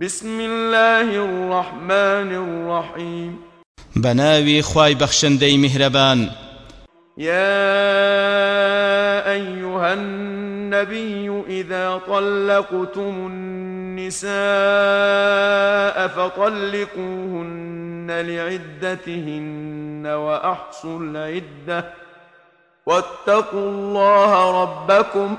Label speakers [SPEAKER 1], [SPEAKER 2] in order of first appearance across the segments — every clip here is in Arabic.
[SPEAKER 1] بسم الله الرحمن الرحيم
[SPEAKER 2] بناوي خواي بخشن دي مهربان
[SPEAKER 1] يا أيها النبي إذا طلقتم النساء فطلقوهن لعدتهن وأحصوا العدة واتقوا الله ربكم ۖ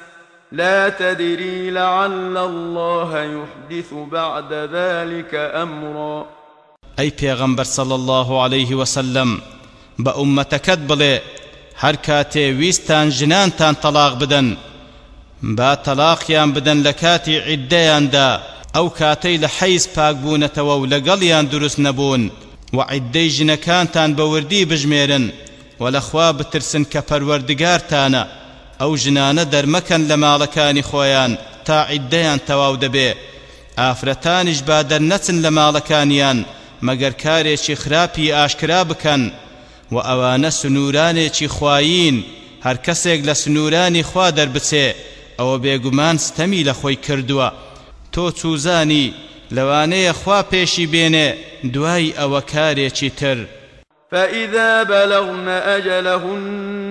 [SPEAKER 1] لا تدري لعل الله يحدث بعد ذلك
[SPEAKER 2] أمرا أي پیغمبر صلى الله عليه وسلم بأمة بلي هر ويستان جنان تان طلاق بدن با يان بدن لكاتي کاتی عیددەیاندا ئەو کاتەی لە حەیز پاکبوونەتەوە و يان درس نبون وعدي جنكان تان بوردي بجميرن و لەخوا بترسن کە پەروەردگارتانە ئەو ژنانە دەرمەکەن لە ماڵەکانی خۆیان تا عیددەیان تەواو دەبێ ئافرەتانیش با دەرنەچن لە ماڵەکانیان مەگەر کارێکی خراپی ئاشکرا بکەن و ئەوانە سنوورانێکی خوایین هەر کەسێک لە سنوورانی خوا دەربچێ ئەوە بێگومان ستەمی لە خۆی کردووە تۆ چوزانی لەوانەیە خوا پێشی بێنێ دوای ئەوە کارێکی تر
[SPEAKER 1] فإذا بلغن أجلهن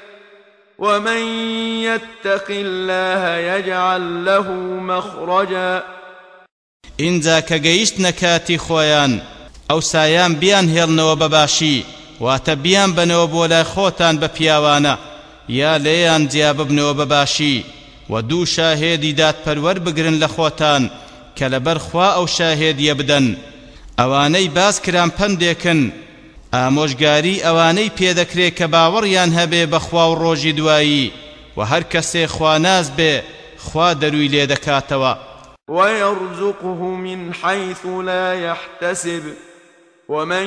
[SPEAKER 1] ومن يتق الله يجعل له مخرجا
[SPEAKER 2] اینجا کە گەیشت نەکاتی خۆیان ئەو سایان بیان هێڵنەوە بەباشی واتە بیان بنەوە بۆ لای خۆتان بە پیاوانە یا لێیان جیا ببنەوە بەباشی و دوو شاهێدی دادپەروەر بگرن لە خۆتان خوا ئەو شاهێدیە بدەن ئەوانەی باس کران پندێکن ئامۆژگاری ئەوانەی پێدەکرێت کە باوەڕیان هبه بخوا و ڕۆژی دوایی و هەر کەسێ خواناز به خوا دەروی لێ
[SPEAKER 1] و یرزقه من حيث لا يحتسب ومن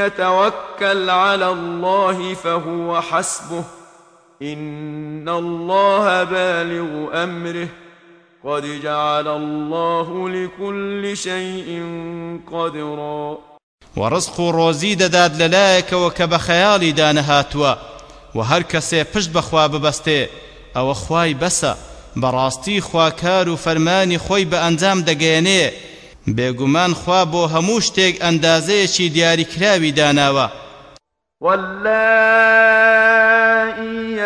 [SPEAKER 1] يتوكل على الله فهو حسبه إن الله بالغ أمره قد جعل الله لكل شيء قدرا
[SPEAKER 2] و ڕزق و ڕۆزی دەدات لەلایەکەوە کە بە خەیاڵی دانەهاتووە و هەر کەسێ پشت بەخوا ببەستێ ئەوە خوای بەسە بەڕاستی خواکار و فەرمانی خۆی بە ئەنجام دەگەێنێ بێگومان خوا بۆ هەموو شتێک ئەندازەیەکی دیاریکراوی داناوە
[SPEAKER 1] والله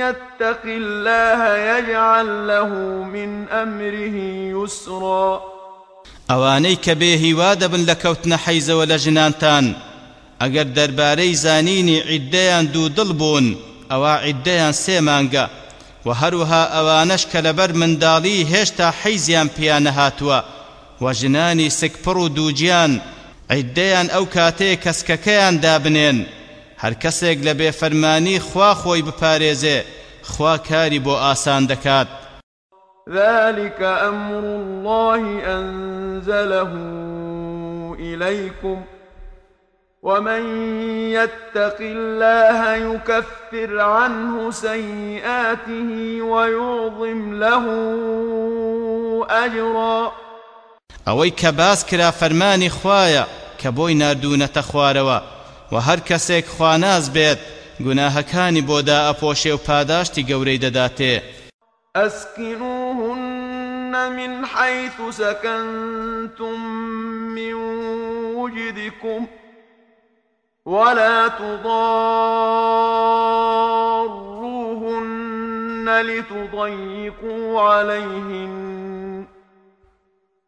[SPEAKER 1] يتق الله يجعل له من أمره يسرا
[SPEAKER 2] اوانيك کە وادب لكوتنا حيز کەوتنە حەیزەوە لە ژنانتان ئەگەر دەربارەی زانینی عیددەیان دوو دڵ بوون ئەوە عیددەیان سێ مانگە و هەروها ئەوانەش کە وجناني منداڵی هێشتا حەیزیان پیانە هاتووە و ژنانی سکپڕ و دووجیان عیددەیان ئەو خوا كاري بو آسان دكات
[SPEAKER 1] ذلك أمر الله أنزله إليكم ومن يتق الله يكفر عنه سيئاته ويعظم له أجرا
[SPEAKER 2] أوي كباس كرا فرماني خوايا كبوي کە بۆی وهر كسيك خواناز بيت گوناهەکانی بودا اپوشه و پاداشتی گوری داداته
[SPEAKER 1] اسکنوهن من حيث سكنتم من وجدكم ولا تضاروهن لتضيقوا عليهن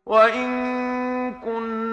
[SPEAKER 1] وإن كن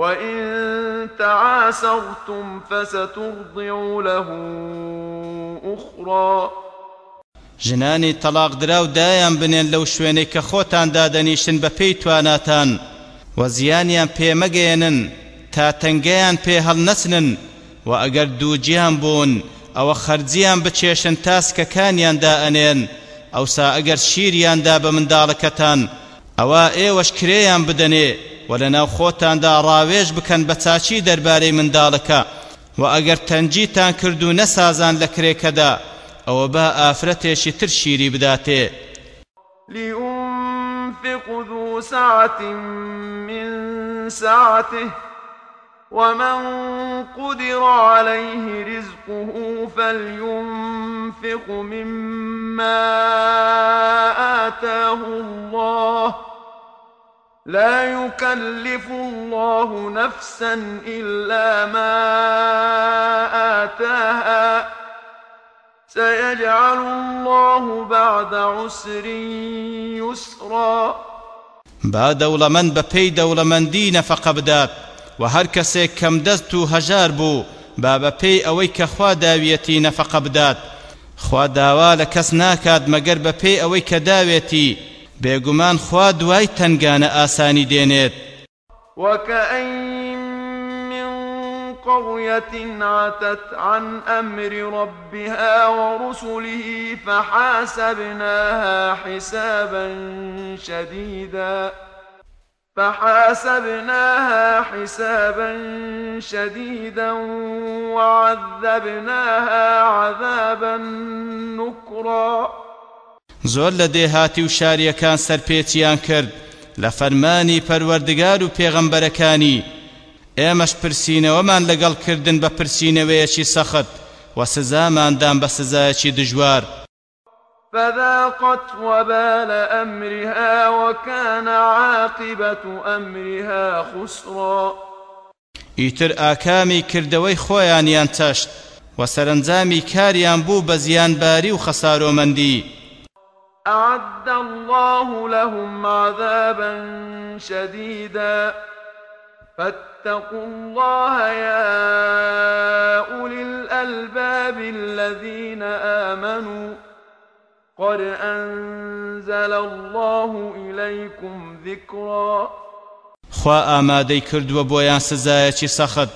[SPEAKER 1] وإن تعاسرتم فسترضع له أخرى
[SPEAKER 2] جناني طلاق دراو دايان بنين لو شويني كخوتان خۆتان دادەنیشتن بە پێی تواناتان و زیانیان پێمەگەێنن تا تەنگەیان پێ هەڵنەچنن و ئەگەر دووجیان بوون ئەوە خەرجیان بچێشن تاسکەکانیاندا ئەنێن ئەوسا ئەگەر شیریاندا بە منداڵەکەتان ئەوە ئێوەش کرێیان بدەنێ و خوتان خۆتاندا ڕاوێژ بکەن بە چاچی من دالکا و اگر تنجی تان کردو نسازان لکره کدا او با آفرتشی تر شیری بداتێ
[SPEAKER 1] لينفق ذو سعة من سعته ومن قدر عليه رزقه فلينفق مما آتاه الله لا يكلف الله نفسا إلا ما آتاها سيجعل الله بعد عسر يسرا
[SPEAKER 2] با ولمن بە پێی دەوڵەمەندی نەفەقە بدات و هەر کەسێک کەم دەست و هەژار بوو با بە پێی ئەوەی خوا داویەتی نفقبدات خوا داوا لە کەس ناکات مەگەر بە بيغمان خواد واي تنگانە آساني دينيت
[SPEAKER 1] وكأين من قرية عتت عن أمر ربها ورسله فحاسبناها حسابا شديدا فحاسبناها حسابا شديدا وعذبناها عذابا نكرا
[SPEAKER 2] زۆر لە دێهاتی و شاریەکان سەرپێچیان کرد لە فەرمانی پەروەردگار و پێغەمبەرەکانی ئێمەش پرسینەوەمان لەگەڵکردن بە پرسینەوەیەکی سەخت و سزاماندان بە سزایەکی دژوار
[SPEAKER 1] فذاقت وبال أمرها وكان عاقبة أمرها خسرا
[SPEAKER 2] ئیتر ئاکامی کردەوەی خۆیانیان چەشت و سەرنجامی کاریان بوو بە زیانباری و خەسارۆمەندی
[SPEAKER 1] أعد الله لهم عذابا شديدا فاتقوا الله يا أولي الألباب الذين آمنوا قد أنزل الله إليكم ذكرا
[SPEAKER 2] خوا ئامادەی کردووە بۆیان سزایەکی سەخت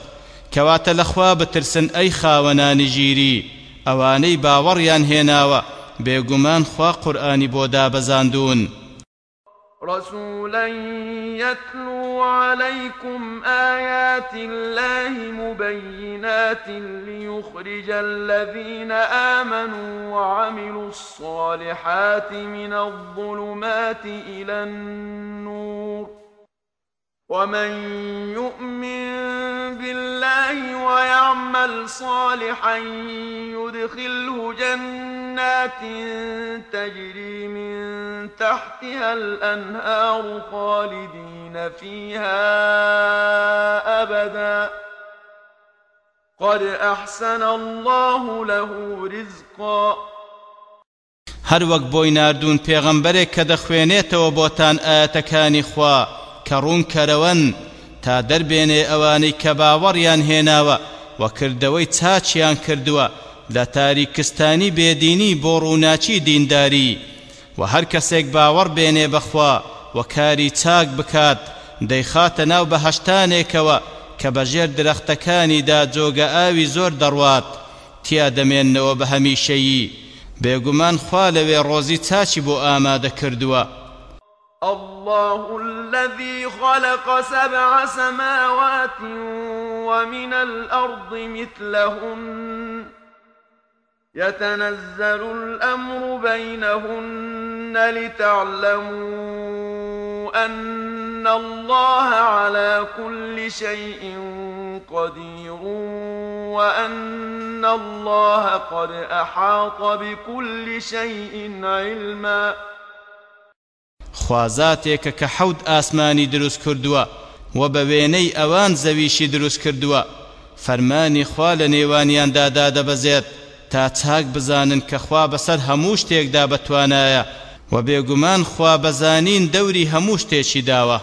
[SPEAKER 2] کەواتە لەخوا بترسن ئەی خاوەنانی ژیری ئەوانەی باوەڕیان هێناوە بيغمان خوا قرآن بودا بزاندون
[SPEAKER 1] رسولا يتلو عليكم آيات الله مبينات ليخرج الذين آمنوا وعملوا الصالحات من الظلمات إلى النور ومن يؤمن بالله ويعمل صالحا يدخله جنات تجري من تحتها الأنهار خالدين فيها أبدا قد أحسن الله له رزقا
[SPEAKER 2] هر وقت بوينار دون پیغمبر كدخوينيت وبوتان بۆتان ئاەتەکانی خوا کە ڕوون کەرەوەن تا دەربێنێ ئەوانەی کە باوەڕیان هێناوە و کردەوەی چاچیان کردووە لە تاریکستانی بێدینی بۆ ڕووناچی دینداری و هەر کەسێک باوەڕ بێنێ بەخوا و کاری چاک بکات دەیخاتە ناو بەهشتانێکەوە کە بەژێر درەختەکانیدا جۆگە ئاوی زۆر دەڕوات تیا دەمێننەوە بە هەمیشەیی بێگومان خوا لەوێ ڕۆزی چاچی بۆ ئامادە کردووە
[SPEAKER 1] الله الذي خلق سبع سماوات ومن الأرض مثلهن يتنزل الأمر بينهن لتعلموا أن الله على كل شيء قدير وأن الله قد أحاط بكل شيء علمًا
[SPEAKER 2] خوازاتێکە کە حەود ئاسمانی دروست کردووە و بە وێنەی ئەوان زەویشی دروست کردووە فەرمانی خوا لە نێوانیاندا دادەبەزێت تا چاک بزانن کە خوا بەسەر هەموو شتێکدا بەتوانایە و بێگومان خوا بەزانین دەوری هەموو شتێکی داوە